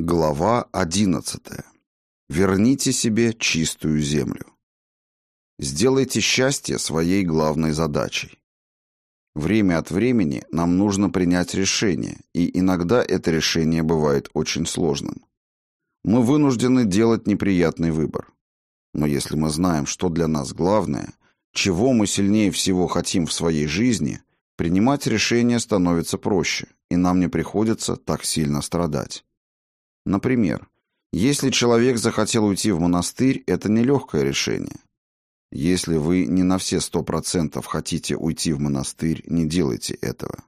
Глава 11. Верните себе чистую землю. Сделайте счастье своей главной задачей. Время от времени нам нужно принять решение, и иногда это решение бывает очень сложным. Мы вынуждены делать неприятный выбор. Но если мы знаем, что для нас главное, чего мы сильнее всего хотим в своей жизни, принимать решение становится проще, и нам не приходится так сильно страдать. Например, если человек захотел уйти в монастырь, это нелегкое решение. Если вы не на все сто процентов хотите уйти в монастырь, не делайте этого.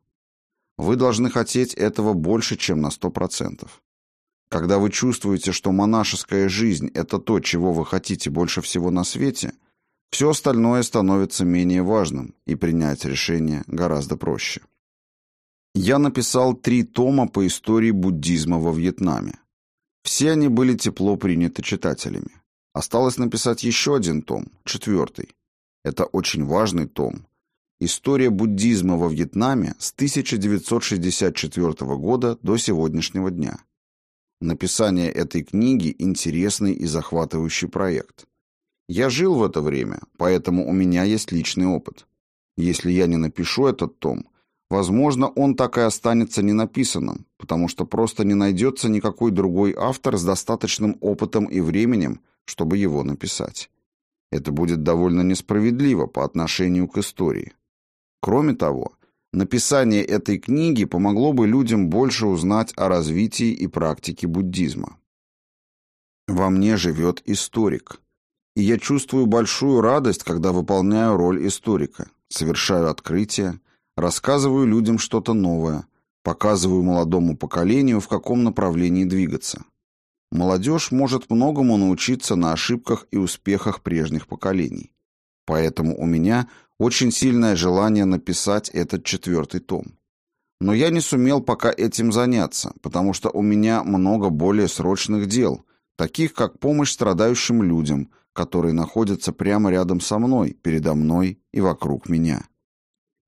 Вы должны хотеть этого больше, чем на сто процентов. Когда вы чувствуете, что монашеская жизнь – это то, чего вы хотите больше всего на свете, все остальное становится менее важным, и принять решение гораздо проще. Я написал три тома по истории буддизма во Вьетнаме. Все они были тепло приняты читателями. Осталось написать еще один том, четвертый. Это очень важный том. История буддизма во Вьетнаме с 1964 года до сегодняшнего дня. Написание этой книги – интересный и захватывающий проект. Я жил в это время, поэтому у меня есть личный опыт. Если я не напишу этот том, Возможно, он так и останется ненаписанным, потому что просто не найдется никакой другой автор с достаточным опытом и временем, чтобы его написать. Это будет довольно несправедливо по отношению к истории. Кроме того, написание этой книги помогло бы людям больше узнать о развитии и практике буддизма. Во мне живет историк. И я чувствую большую радость, когда выполняю роль историка, совершаю открытия, Рассказываю людям что-то новое, показываю молодому поколению, в каком направлении двигаться. Молодежь может многому научиться на ошибках и успехах прежних поколений. Поэтому у меня очень сильное желание написать этот четвертый том. Но я не сумел пока этим заняться, потому что у меня много более срочных дел, таких как помощь страдающим людям, которые находятся прямо рядом со мной, передо мной и вокруг меня.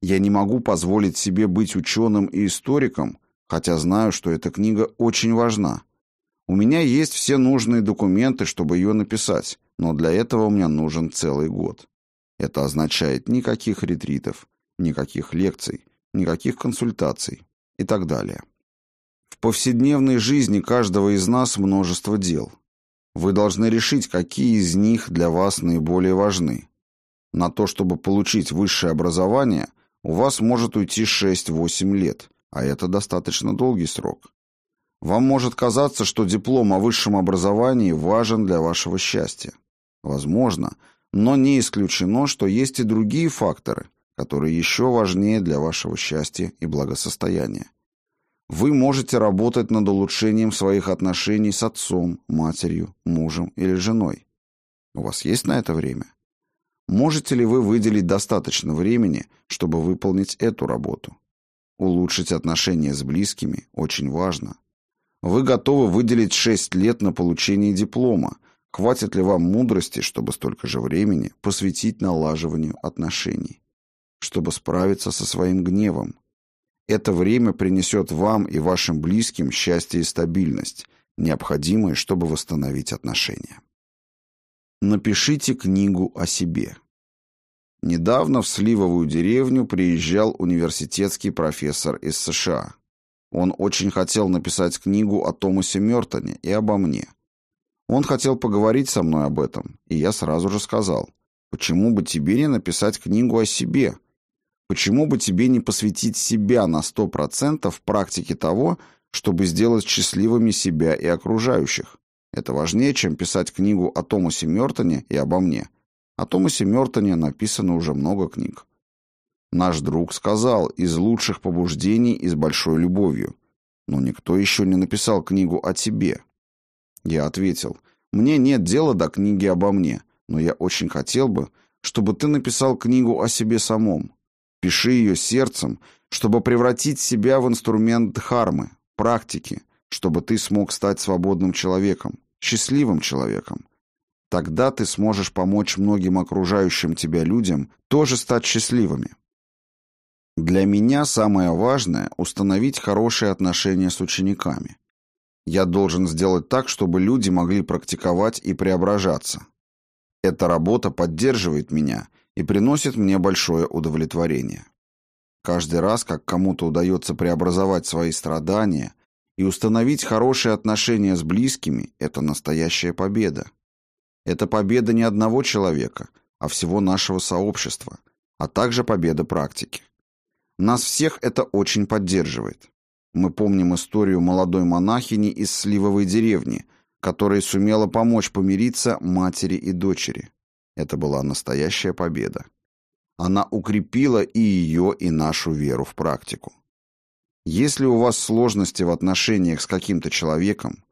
Я не могу позволить себе быть ученым и историком, хотя знаю, что эта книга очень важна. У меня есть все нужные документы, чтобы ее написать, но для этого у меня нужен целый год. Это означает никаких ретритов, никаких лекций, никаких консультаций и так далее. В повседневной жизни каждого из нас множество дел. Вы должны решить, какие из них для вас наиболее важны. На то, чтобы получить высшее образование – у вас может уйти 6-8 лет, а это достаточно долгий срок. Вам может казаться, что диплом о высшем образовании важен для вашего счастья. Возможно, но не исключено, что есть и другие факторы, которые еще важнее для вашего счастья и благосостояния. Вы можете работать над улучшением своих отношений с отцом, матерью, мужем или женой. У вас есть на это время? Можете ли вы выделить достаточно времени, чтобы выполнить эту работу? Улучшить отношения с близкими очень важно. Вы готовы выделить 6 лет на получение диплома. Хватит ли вам мудрости, чтобы столько же времени посвятить налаживанию отношений? Чтобы справиться со своим гневом? Это время принесет вам и вашим близким счастье и стабильность, необходимые, чтобы восстановить отношения. Напишите книгу о себе. Недавно в Сливовую деревню приезжал университетский профессор из США. Он очень хотел написать книгу о Томасе Мёртоне и обо мне. Он хотел поговорить со мной об этом, и я сразу же сказал, почему бы тебе не написать книгу о себе? Почему бы тебе не посвятить себя на сто процентов практике того, чтобы сделать счастливыми себя и окружающих? Это важнее, чем писать книгу о Томасе Мёртоне и обо мне. О Томасе Мёртоне написано уже много книг. Наш друг сказал «из лучших побуждений и с большой любовью». Но никто еще не написал книгу о тебе. Я ответил «Мне нет дела до книги обо мне, но я очень хотел бы, чтобы ты написал книгу о себе самом. Пиши ее сердцем, чтобы превратить себя в инструмент дхармы, практики, чтобы ты смог стать свободным человеком, счастливым человеком. Тогда ты сможешь помочь многим окружающим тебя людям тоже стать счастливыми. Для меня самое важное – установить хорошие отношения с учениками. Я должен сделать так, чтобы люди могли практиковать и преображаться. Эта работа поддерживает меня и приносит мне большое удовлетворение. Каждый раз, как кому-то удается преобразовать свои страдания и установить хорошие отношения с близкими, это настоящая победа. Это победа не одного человека, а всего нашего сообщества, а также победа практики. Нас всех это очень поддерживает. Мы помним историю молодой монахини из Сливовой деревни, которая сумела помочь помириться матери и дочери. Это была настоящая победа. Она укрепила и ее, и нашу веру в практику. Если у вас сложности в отношениях с каким-то человеком,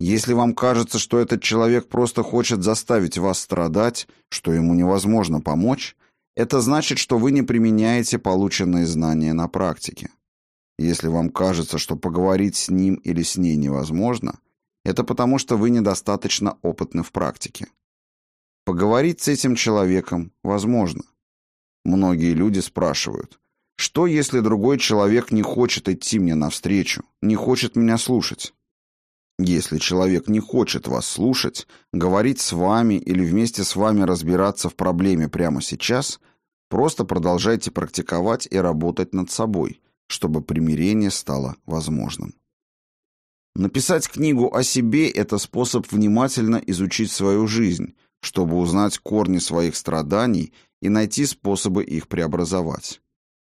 если вам кажется, что этот человек просто хочет заставить вас страдать, что ему невозможно помочь, это значит, что вы не применяете полученные знания на практике. Если вам кажется, что поговорить с ним или с ней невозможно, это потому, что вы недостаточно опытны в практике. Поговорить с этим человеком возможно. Многие люди спрашивают, что если другой человек не хочет идти мне навстречу, не хочет меня слушать? Если человек не хочет вас слушать, говорить с вами или вместе с вами разбираться в проблеме прямо сейчас, просто продолжайте практиковать и работать над собой – чтобы примирение стало возможным. Написать книгу о себе – это способ внимательно изучить свою жизнь, чтобы узнать корни своих страданий и найти способы их преобразовать.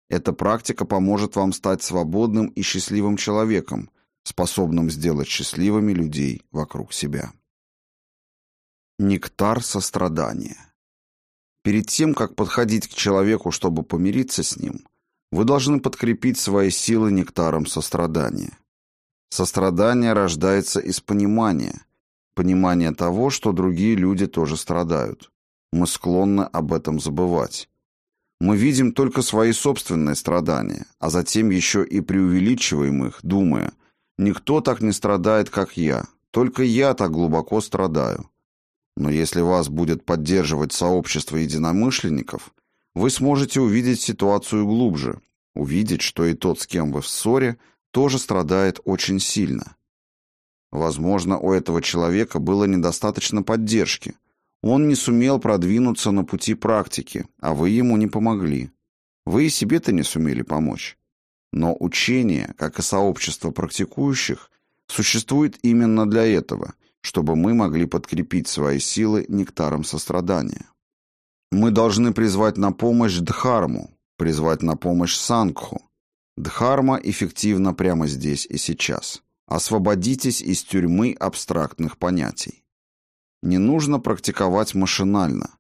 Эта практика поможет вам стать свободным и счастливым человеком, способным сделать счастливыми людей вокруг себя. Нектар сострадания. Перед тем, как подходить к человеку, чтобы помириться с ним, вы должны подкрепить свои силы нектаром сострадания. Сострадание рождается из понимания, понимания того, что другие люди тоже страдают. Мы склонны об этом забывать. Мы видим только свои собственные страдания, а затем еще и преувеличиваем их, думая, никто так не страдает, как я, только я так глубоко страдаю. Но если вас будет поддерживать сообщество единомышленников – вы сможете увидеть ситуацию глубже, увидеть, что и тот, с кем вы в ссоре, тоже страдает очень сильно. Возможно, у этого человека было недостаточно поддержки. Он не сумел продвинуться на пути практики, а вы ему не помогли. Вы и себе-то не сумели помочь. Но учение, как и сообщество практикующих, существует именно для этого, чтобы мы могли подкрепить свои силы нектаром сострадания. Мы должны призвать на помощь Дхарму, призвать на помощь Сангху. Дхарма эффективна прямо здесь и сейчас. Освободитесь из тюрьмы абстрактных понятий. Не нужно практиковать машинально.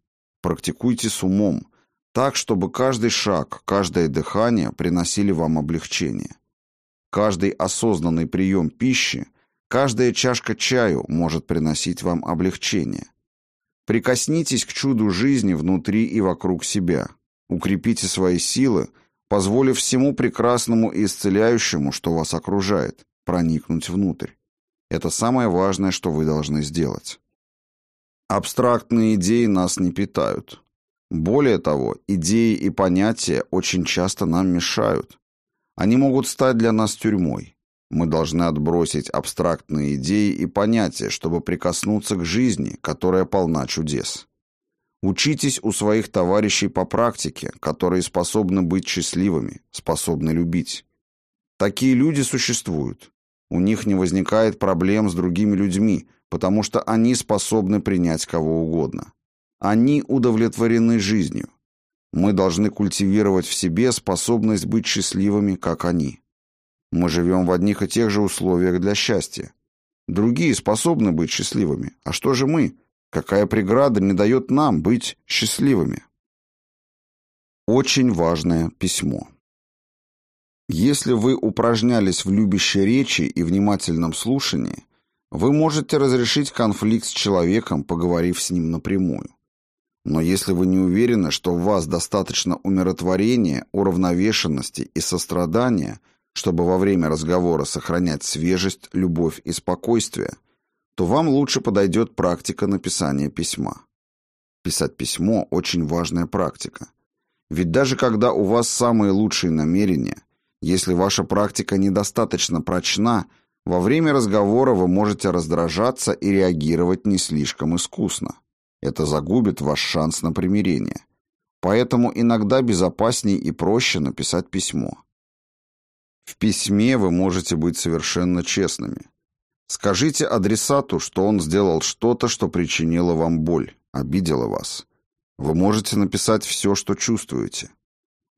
Практикуйте с умом, так, чтобы каждый шаг, каждое дыхание приносили вам облегчение. Каждый осознанный прием пищи, каждая чашка чаю может приносить вам облегчение. Прикоснитесь к чуду жизни внутри и вокруг себя. Укрепите свои силы, позволив всему прекрасному и исцеляющему, что вас окружает, проникнуть внутрь. Это самое важное, что вы должны сделать. Абстрактные идеи нас не питают. Более того, идеи и понятия очень часто нам мешают. Они могут стать для нас тюрьмой. Мы должны отбросить абстрактные идеи и понятия, чтобы прикоснуться к жизни, которая полна чудес. Учитесь у своих товарищей по практике, которые способны быть счастливыми, способны любить. Такие люди существуют. У них не возникает проблем с другими людьми, потому что они способны принять кого угодно. Они удовлетворены жизнью. Мы должны культивировать в себе способность быть счастливыми, как они. Мы живем в одних и тех же условиях для счастья. Другие способны быть счастливыми. А что же мы? Какая преграда не дает нам быть счастливыми? Очень важное письмо. Если вы упражнялись в любящей речи и внимательном слушании, вы можете разрешить конфликт с человеком, поговорив с ним напрямую. Но если вы не уверены, что в вас достаточно умиротворения, уравновешенности и сострадания – чтобы во время разговора сохранять свежесть, любовь и спокойствие, то вам лучше подойдет практика написания письма. Писать письмо – очень важная практика. Ведь даже когда у вас самые лучшие намерения, если ваша практика недостаточно прочна, Во время разговора вы можете раздражаться и реагировать не слишком искусно. Это загубит ваш шанс на примирение. Поэтому иногда безопаснее и проще написать письмо. В письме вы можете быть совершенно честными. Скажите адресату, что он сделал что-то, что причинило вам боль, обидело вас. Вы можете написать все, что чувствуете.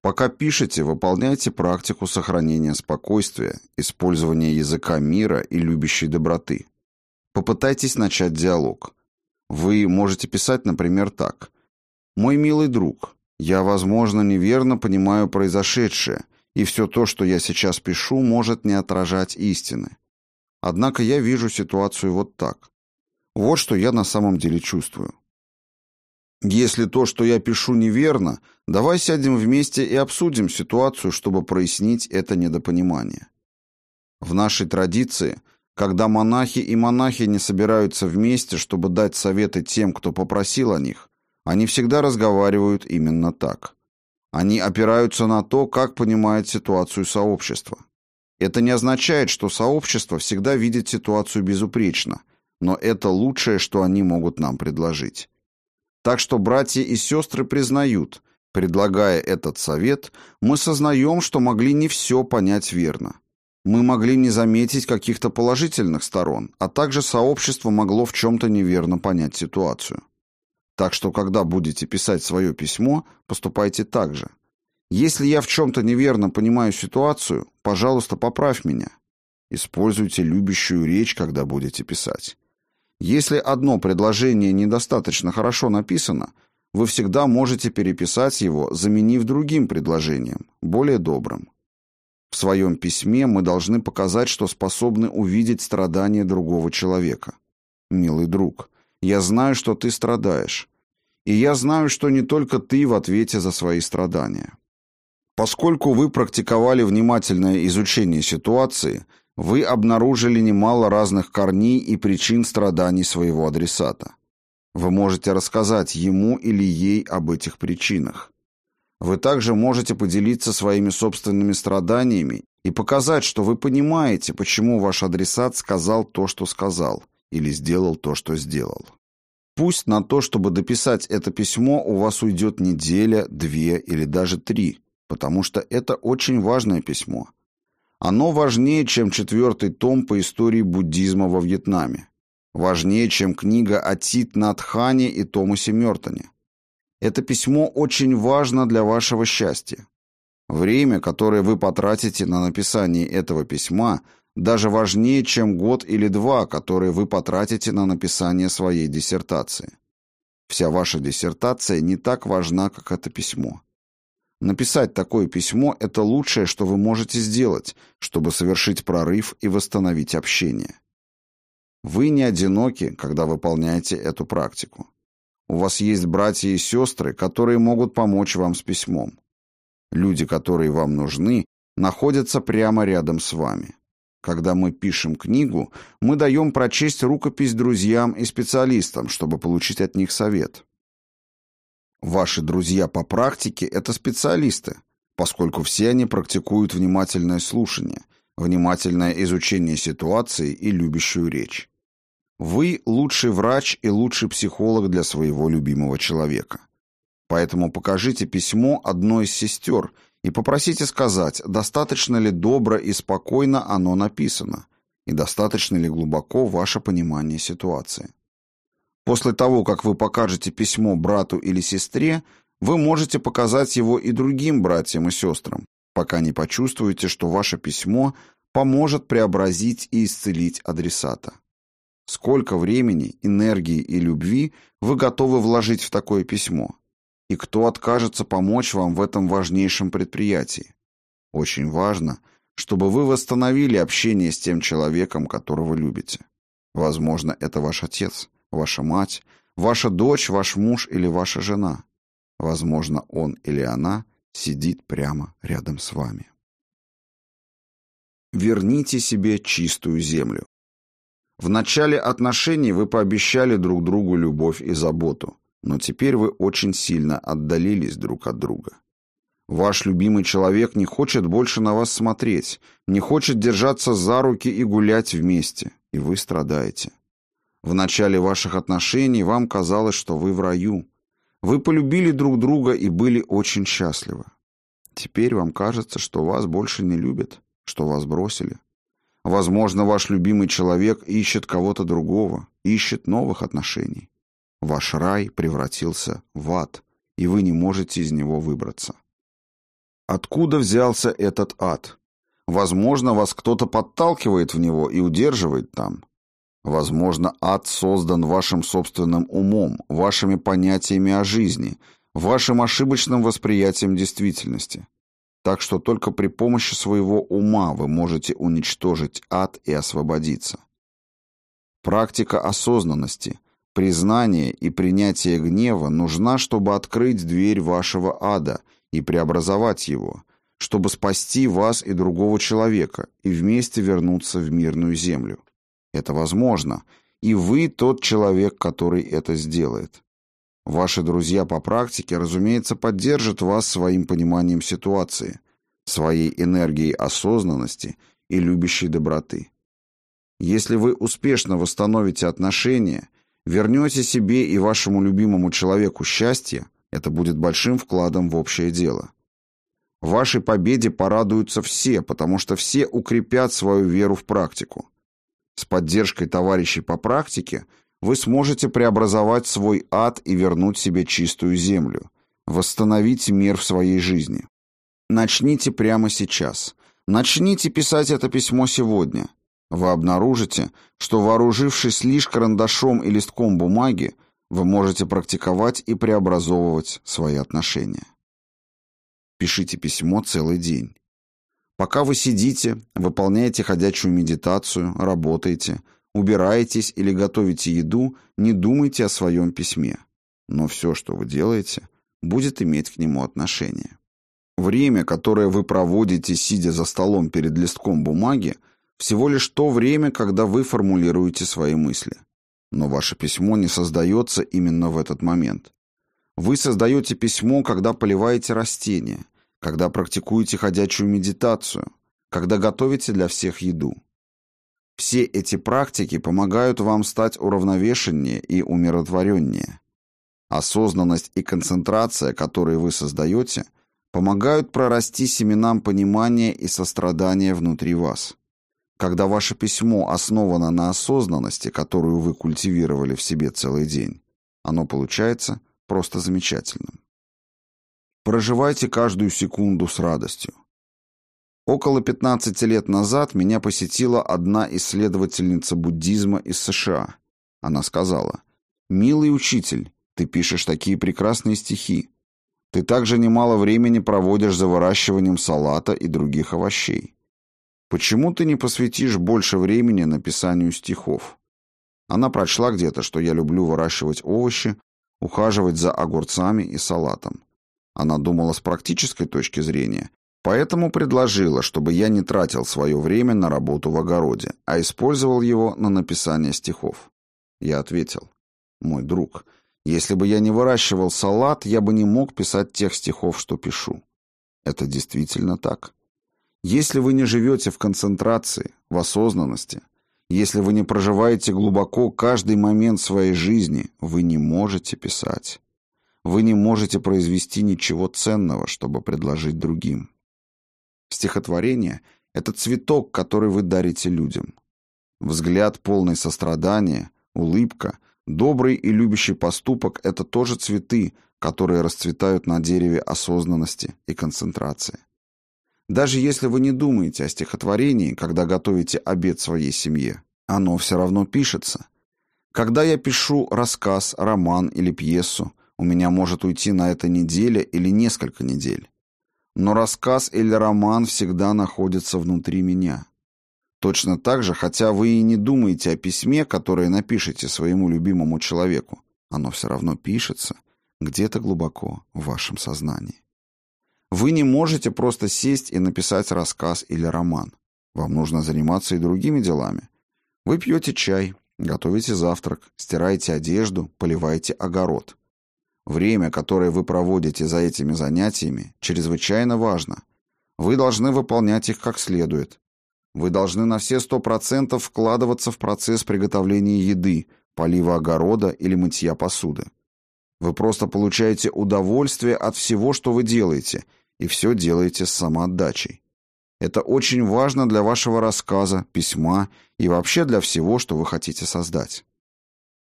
Пока пишете, выполняйте практику сохранения спокойствия, использования языка мира и любящей доброты. Попытайтесь начать диалог. Вы можете писать, например, так. «Мой милый друг, я, возможно, неверно понимаю произошедшее, и все то, что я сейчас пишу, может не отражать истины. Однако я вижу ситуацию вот так. Вот что я на самом деле чувствую. Если то, что я пишу, неверно, давай сядем вместе и обсудим ситуацию, чтобы прояснить это недопонимание. В нашей традиции, когда монахи и монахини собираются вместе, чтобы дать советы тем, кто попросил о них, они всегда разговаривают именно так. Они опираются на то, как понимает ситуацию сообщество. Это не означает, что сообщество всегда видит ситуацию безупречно, но это лучшее, что они могут нам предложить. Так что братья и сестры признают, предлагая этот совет, мы сознаем, что могли не все понять верно. Мы могли не заметить каких-то положительных сторон, а также сообщество могло в чем-то неверно понять ситуацию. Так что, когда будете писать свое письмо, поступайте так же. Если я в чем-то неверно понимаю ситуацию, пожалуйста, поправь меня. Используйте любящую речь, когда будете писать. Если одно предложение недостаточно хорошо написано, вы всегда можете переписать его, заменив другим предложением, более добрым. В своем письме мы должны показать, что способны увидеть страдания другого человека. Милый друг, я знаю, что ты страдаешь. И я знаю, что не только ты в ответе за свои страдания. Поскольку вы практиковали внимательное изучение ситуации, вы обнаружили немало разных корней и причин страданий своего адресата. Вы можете рассказать ему или ей об этих причинах. Вы также можете поделиться своими собственными страданиями и показать, что вы понимаете, почему ваш адресат сказал то, что сказал, или сделал то, что сделал. Пусть на то, чтобы дописать это письмо, у вас уйдет неделя, две или даже три, потому что это очень важное письмо. Оно важнее, чем четвертый том по истории буддизма во Вьетнаме. Важнее, чем книга о Тит Надхане и Томасе Мертоне. Это письмо очень важно для вашего счастья. Время, которое вы потратите на написание этого письма, даже важнее, чем год или два, которые вы потратите на написание своей диссертации. Вся ваша диссертация не так важна, как это письмо. Написать такое письмо – это лучшее, что вы можете сделать, чтобы совершить прорыв и восстановить общение. Вы не одиноки, когда выполняете эту практику. У вас есть братья и сестры, которые могут помочь вам с письмом. Люди, которые вам нужны, находятся прямо рядом с вами. Когда мы пишем книгу, мы даем прочесть рукопись друзьям и специалистам, чтобы получить от них совет. Ваши друзья по практике – это специалисты, поскольку все они практикуют внимательное слушание, внимательное изучение ситуации и любящую речь. Вы – лучший врач и лучший психолог для своего любимого человека. Поэтому покажите письмо одной из сестер и попросите сказать, достаточно ли добро и спокойно оно написано, и достаточно ли глубоко ваше понимание ситуации. После того, как вы покажете письмо брату или сестре, вы можете показать его и другим братьям и сестрам, пока не почувствуете, что ваше письмо поможет преобразить и исцелить адресата. Сколько времени, энергии и любви вы готовы вложить в такое письмо? И кто откажется помочь вам в этом важнейшем предприятии? Очень важно, чтобы вы восстановили общение с тем человеком, которого любите. Возможно, это ваш отец ваша мать, ваша дочь, ваш муж или ваша жена. Возможно, он или она сидит прямо рядом с вами. Верните себе чистую землю. В начале отношений вы пообещали друг другу любовь и заботу, но теперь вы очень сильно отдалились друг от друга. Ваш любимый человек не хочет больше на вас смотреть, не хочет держаться за руки и гулять вместе, и вы страдаете. В начале ваших отношений вам казалось, что вы в раю. Вы полюбили друг друга и были очень счастливы. Теперь вам кажется, что вас больше не любят, что вас бросили. Возможно, ваш любимый человек ищет кого-то другого, ищет новых отношений. Ваш рай превратился в ад, и вы не можете из него выбраться. Откуда взялся этот ад? Возможно, вас кто-то подталкивает в него и удерживает там. Возможно, ад создан вашим собственным умом, вашими понятиями о жизни, вашим ошибочным восприятием действительности. Так что только при помощи своего ума вы можете уничтожить ад и освободиться. Практика осознанности, признание и принятие гнева нужна, чтобы открыть дверь вашего ада – и преобразовать его, чтобы спасти вас и другого человека и вместе вернуться в мирную землю. Это возможно, и вы тот человек, который это сделает. Ваши друзья по практике, разумеется, поддержат вас своим пониманием ситуации, своей энергией осознанности и любящей доброты. Если вы успешно восстановите отношения, вернете себе и вашему любимому человеку счастье, это будет большим вкладом в общее дело. Вашей победе порадуются все, потому что все укрепят свою веру в практику. С поддержкой товарищей по практике вы сможете преобразовать свой ад и вернуть себе чистую землю, восстановить мир в своей жизни. Начните прямо сейчас. Начните писать это письмо сегодня. Вы обнаружите, что вооружившись лишь карандашом и листком бумаги, вы можете практиковать и преобразовывать свои отношения. Пишите письмо целый день. Пока вы сидите, выполняете ходячую медитацию, работаете, убираетесь или готовите еду, не думайте о своем письме. Но все, что вы делаете, будет иметь к нему отношение. Время, которое вы проводите, сидя за столом перед листком бумаги, всего лишь то время, когда вы формулируете свои мысли. Но ваше письмо не создается именно в этот момент. Вы создаете письмо, когда поливаете растения, когда практикуете ходячую медитацию, когда готовите для всех еду. Все эти практики помогают вам стать уравновешеннее и умиротвореннее. Осознанность и концентрация, которые вы создаете, помогают прорасти семенам понимания и сострадания внутри вас. Когда ваше письмо основано на осознанности, которую вы культивировали в себе целый день, оно получается просто замечательным. Проживайте каждую секунду с радостью. Около 15 лет назад меня посетила одна исследовательница буддизма из США. Она сказала, «Милый учитель, ты пишешь такие прекрасные стихи. Ты также немало времени проводишь за выращиванием салата и других овощей. Почему ты не посвятишь больше времени написанию стихов? Она прочла где-то, что я люблю выращивать овощи, ухаживать за огурцами и салатом. Она думала с практической точки зрения, поэтому предложила, чтобы я не тратил свое время на работу в огороде, а использовал его на написание стихов. Я ответил, мой друг, если бы я не выращивал салат, я бы не мог писать тех стихов, что пишу. Это действительно так. Если вы не живете в концентрации, в осознанности, если вы не проживаете глубоко каждый момент своей жизни, вы не можете писать. Вы не можете произвести ничего ценного, чтобы предложить другим. Стихотворение — это цветок, который вы дарите людям. Взгляд полный сострадания, улыбка, добрый и любящий поступок — это тоже цветы, которые расцветают на дереве осознанности и концентрации. Даже если вы не думаете о стихотворении, когда готовите обед своей семье, оно все равно пишется. Когда я пишу рассказ, роман или пьесу, у меня может уйти на это неделя или несколько недель. Но рассказ или роман всегда находится внутри меня. Точно так же, хотя вы и не думаете о письме, которое напишете своему любимому человеку, оно все равно пишется где-то глубоко в вашем сознании. Вы не можете просто сесть и написать рассказ или роман. Вам нужно заниматься и другими делами. Вы пьете чай, готовите завтрак, стираете одежду, поливаете огород. Время, которое вы проводите за этими занятиями, чрезвычайно важно. Вы должны выполнять их как следует. Вы должны на все сто процентов вкладываться в процесс приготовления еды, полива огорода или мытья посуды. Вы просто получаете удовольствие от всего, что вы делаете, и все делаете с самоотдачей. Это очень важно для вашего рассказа, письма и вообще для всего, что вы хотите создать.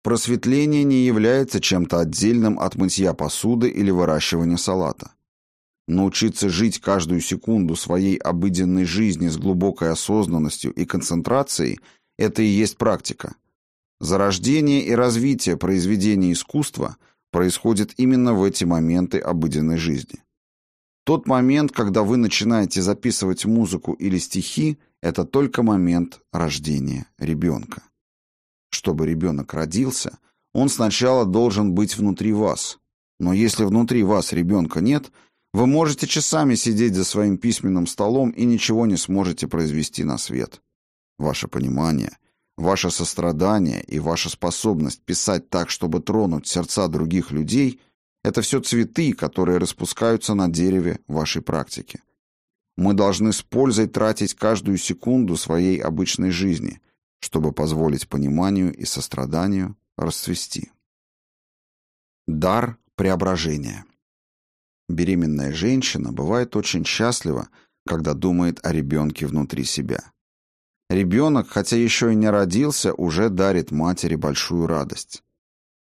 Просветление не является чем-то отдельным от мытья посуды или выращивания салата. Научиться жить каждую секунду своей обыденной жизни с глубокой осознанностью и концентрацией – это и есть практика. Зарождение и развитие произведения искусства происходит именно в эти моменты обыденной жизни. Тот момент, когда вы начинаете записывать музыку или стихи, это только момент рождения ребенка. Чтобы ребенок родился, он сначала должен быть внутри вас. Но если внутри вас ребенка нет, вы можете часами сидеть за своим письменным столом и ничего не сможете произвести на свет. Ваше понимание, ваше сострадание и ваша способность писать так, чтобы тронуть сердца других людей – это все цветы, которые распускаются на дереве вашей практики. Мы должны с пользой тратить каждую секунду своей обычной жизни, чтобы позволить пониманию и состраданию расцвести. Дар преображения. Беременная женщина бывает очень счастлива, когда думает о ребенке внутри себя. Ребенок, хотя еще и не родился, уже дарит матери большую радость.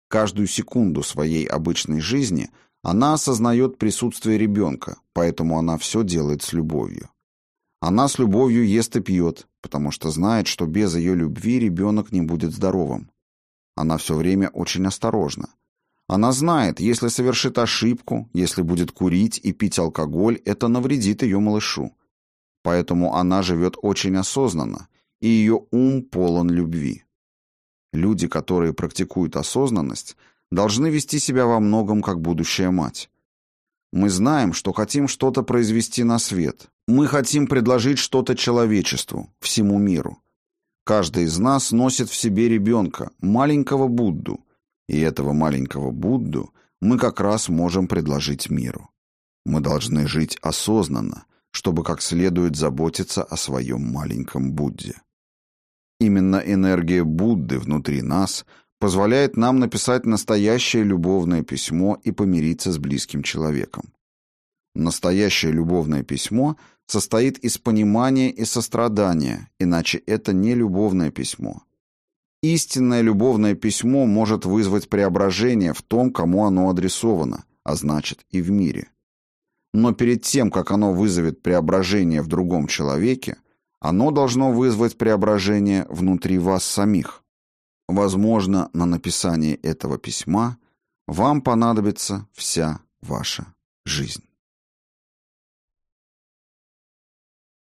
Каждую секунду своей обычной жизни она осознает присутствие ребенка, поэтому она все делает с любовью. Она с любовью ест и пьет, потому что знает, что без ее любви ребенок не будет здоровым. Она все время очень осторожна. Она знает, если совершит ошибку, если будет курить и пить алкоголь, это навредит ее малышу. Поэтому она живет очень осознанно, и ее ум полон любви. Люди, которые практикуют осознанность, должны вести себя во многом как будущая мать. Мы знаем, что хотим что-то произвести на свет. Мы хотим предложить что-то человечеству, всему миру. Каждый из нас носит в себе ребенка, маленького Будду. И этого маленького Будду мы как раз можем предложить миру. Мы должны жить осознанно, чтобы как следует заботиться о своем маленьком Будде. Именно энергия Будды внутри нас позволяет нам написать настоящее любовное письмо и помириться с близким человеком. Настоящее любовное письмо состоит из понимания и сострадания, иначе это не любовное письмо. Истинное любовное письмо может вызвать преображение в том, кому оно адресовано, а значит и в мире. Но перед тем, как оно вызовет преображение в другом человеке, оно должно вызвать преображение внутри вас самих. Возможно, на написание этого письма вам понадобится вся ваша жизнь.